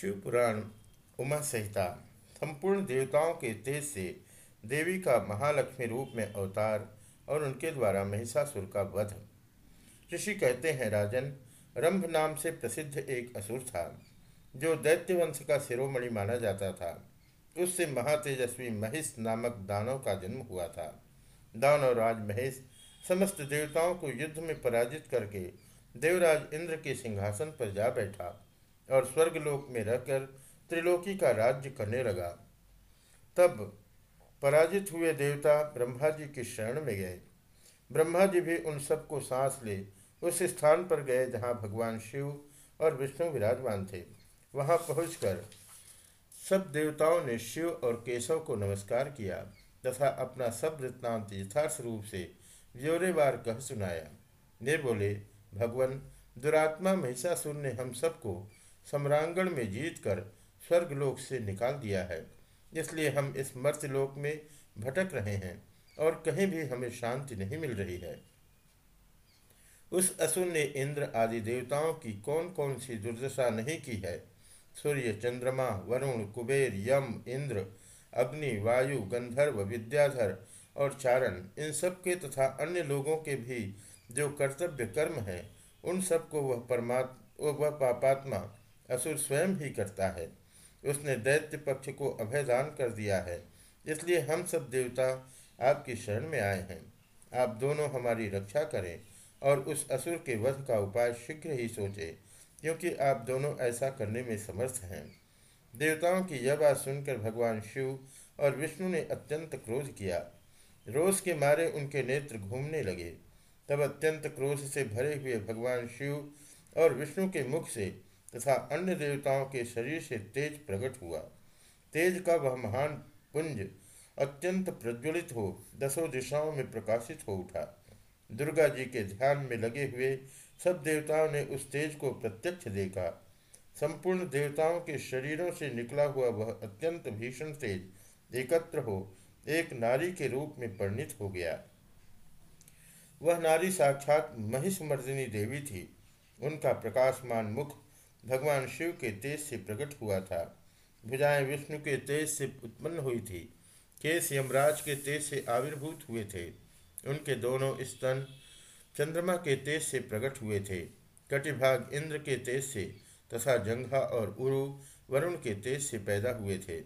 शिव पुराण उमा संहिता, संपूर्ण देवताओं के तेज से देवी का महालक्ष्मी रूप में अवतार और उनके द्वारा महिषासुर का वध। ऋषि कहते हैं, राजन, रंभ नाम से प्रसिद्ध एक असुर था, जो दैत्यवंश का शिरोमणि माना जाता था। उससे महातेजस्वी महिष नामक दानव का जन्म हुआ था। दानव राज महेश समस्त देवताओं को युद्ध में पराजित करके देवराज इंद्र के सिंहासन पर जा बैठा। और स्वर्गलोक में रहकर त्रिलोकी का राज्य करने लगा। तब पराजित हुए देवता ब्रह्मा जी की शरण में गए। ब्रह्मा जी भी उन सबको सांस ले, उस स्थान पर गए जहाँ भगवान शिव और विष्णु विराजमान थे। वहाँ पहुंचकर सब देवताओं ने शिव और केशव को नमस्कार किया तथा अपना सब वृत्तांत यथार्थ रूप से व्योरेवार कह सुनाया। वे बोले, भगवान, दुरात्मा महिषासुर ने हम सबको सम्रांगण में जीत कर स्वर्गलोक से निकाल दिया है। इसलिए हम इस मर्त्यलोक में भटक रहे हैं और कहीं भी हमें शांति नहीं मिल रही है। उस असुर ने इंद्र आदि देवताओं की कौन कौन सी दुर्दशा नहीं की है? सूर्य, चंद्रमा, वरुण, कुबेर, यम, इंद्र, अग्नि, वायु, गंधर्व, विद्याधर और चारण, इन सब के तथा अन्य लोगों के भी जो कर्तव्य कर्म हैं, उन सबको वह परमात्मा, वह पापात्मा असुर स्वयं ही करता है। उसने दैत्य पक्ष को अभयदान कर दिया है। इसलिए हम सब देवता आपकी शरण में आए हैं। आप दोनों हमारी रक्षा करें और उस असुर के वध का उपाय शीघ्र ही सोचें, क्योंकि आप दोनों ऐसा करने में समर्थ हैं। देवताओं की यह बात सुनकर भगवान शिव और विष्णु ने अत्यंत क्रोध किया। रोष के मारे उनके नेत्र घूमने लगे। तब अत्यंत क्रोध से भरे हुए भगवान शिव और विष्णु के मुख से तथा अन्य देवताओं के शरीर से तेज प्रकट हुआ। तेज का वह महान पुंज अत्यंत प्रज्वलित हो, दसों दिशाओं में प्रकाशित हो उठा। दुर्गा जी के ध्यान में लगे हुए सब देवताओं ने उस तेज को प्रत्यक्ष देखा। संपूर्ण देवताओं के शरीरों से निकला हुआ वह अत्यंत भीषण तेज, एकत्र हो, एक नारी के रूप में परिणित हो गया। वह नारी साक्षात महिषमर्दिनी देवी थी। उनका प्रकाशमान मुख भगवान शिव के तेज से प्रकट हुआ था। भुजाएँ विष्णु के तेज से उत्पन्न हुई थी। केस यमराज के तेज से आविर्भूत हुए थे। उनके दोनों स्तन चंद्रमा के तेज से प्रकट हुए थे। कटिभाग इंद्र के तेज से तथा जंघा और उरु वरुण के तेज से पैदा हुए थे।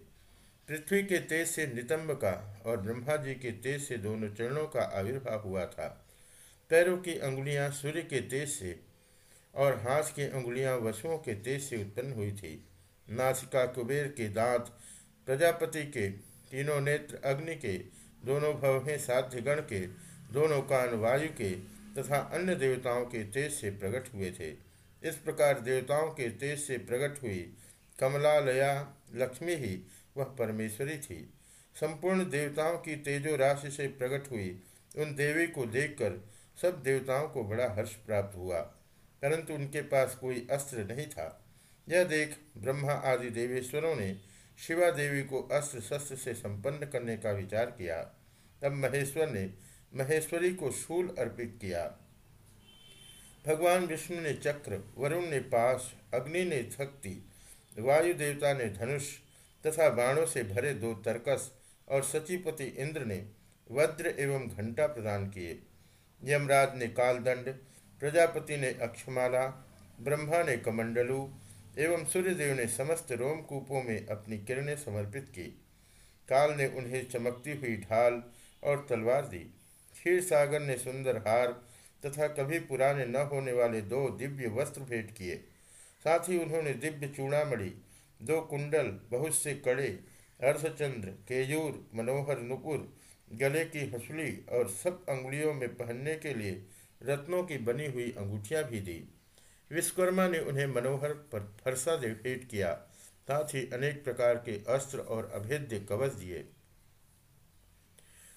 पृथ्वी के तेज से नितंब का और ब्रह्मा जी के तेज से दोनों चरणों का आविर्भाव हुआ था। पैरों की अंगुलियाँ सूर्य के तेज से और हाथ की उंगलियाँ वसुओं के तेज से उत्पन्न हुई थी। नासिका कुबेर के दांत, प्रजापति के तीनों नेत्र, अग्नि के दोनों भवें साध्यगण के दोनों कान, वायु के तथा अन्य देवताओं के तेज से प्रकट हुए थे। इस प्रकार देवताओं के तेज से प्रकट हुई कमलालया, लक्ष्मी ही वह परमेश्वरी थी। संपूर्ण देवताओं की तेजो राशि से प्रकट हुई उन देवी को देखकर सब देवताओं को बड़ा हर्ष प्राप्त हुआ। परंतु उनके पास कोई अस्त्र नहीं था। यह देख ब्रह्मा आदि देवेश्वरों ने शिवा देवी को अस्त्र शस्त्र से संपन्न करने का विचार किया। तब महेश्वर ने महेश्वरी को शूल अर्पित किया। भगवान विष्णु ने चक्र, वरुण ने पास अग्नि ने शक्ति, वायु देवता ने धनुष तथा बाणों से भरे दो तर्कस और सचिपति इंद्र ने वज्र एवं घंटा प्रदान किए। यमराज ने कालदंड प्रजापति ने अक्षमाला, ब्रह्मा ने कमंडलू एवं सूर्यदेव ने समस्त रोमकूपों में अपनी किरणें समर्पित की। काल ने उन्हें चमकती हुई ढाल और तलवार दी। क्षीर सागर ने सुंदर हार तथा कभी पुराने न होने वाले दो दिव्य वस्त्र भेंट किए। साथ ही उन्होंने दिव्य चूड़ामणि, दो कुंडल, बहुत से कड़े, अर्धचंद्र, केयूर, मनोहर नुपुर, गले की हसली और सब अंगुलियों में पहनने के लिए रत्नों की बनी हुई अंगूठियाँ भी दी। विश्वकर्मा ने उन्हें मनोहर पर फरसा दे भेंट किया। साथ ही अनेक प्रकार के अस्त्र और अभेद्य कवच दिए।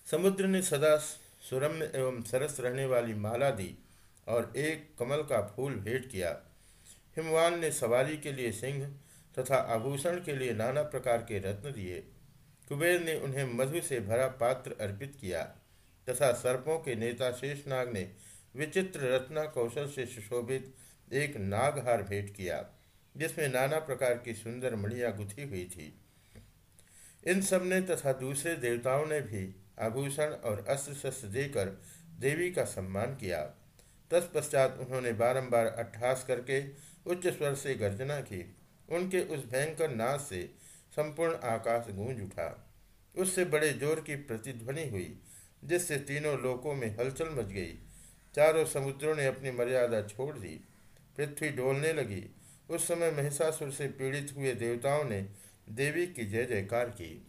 समुद्र ने सदा सुरम्य एवं सरस रहने वाली माला दी और एक कमल का फूल भेंट किया। हिमवान ने सवारी के लिए सिंह तथा आभूषण के लिए नाना प्रकार के रत्न दिए। कुबेर ने उन्हें मधु से भरा पात्र अर्पित किया तथा सर्पों के नेता शेषनाग ने विचित्र रत्ना कौशल से सुशोभित एक नागहार भेंट किया, जिसमें नाना प्रकार की सुंदर मणियाँ गुथी हुई थी। इन सबने तथा दूसरे देवताओं ने भी आभूषण और अस्त्र शस्त्र देकर देवी का सम्मान किया। तत्पश्चात उन्होंने बारंबार अट्ठास करके उच्च स्वर से गर्जना की। उनके उस भयंकर नाश से संपूर्ण आकाश गूंज उठा। उससे बड़े ज़ोर की प्रतिध्वनि हुई, जिससे तीनों लोकों में हलचल मच गई। चारों समुद्रों ने अपनी मर्यादा छोड़ दी। पृथ्वी डोलने लगी। उस समय महिषासुर से पीड़ित हुए देवताओं ने देवी की जय जयकार की।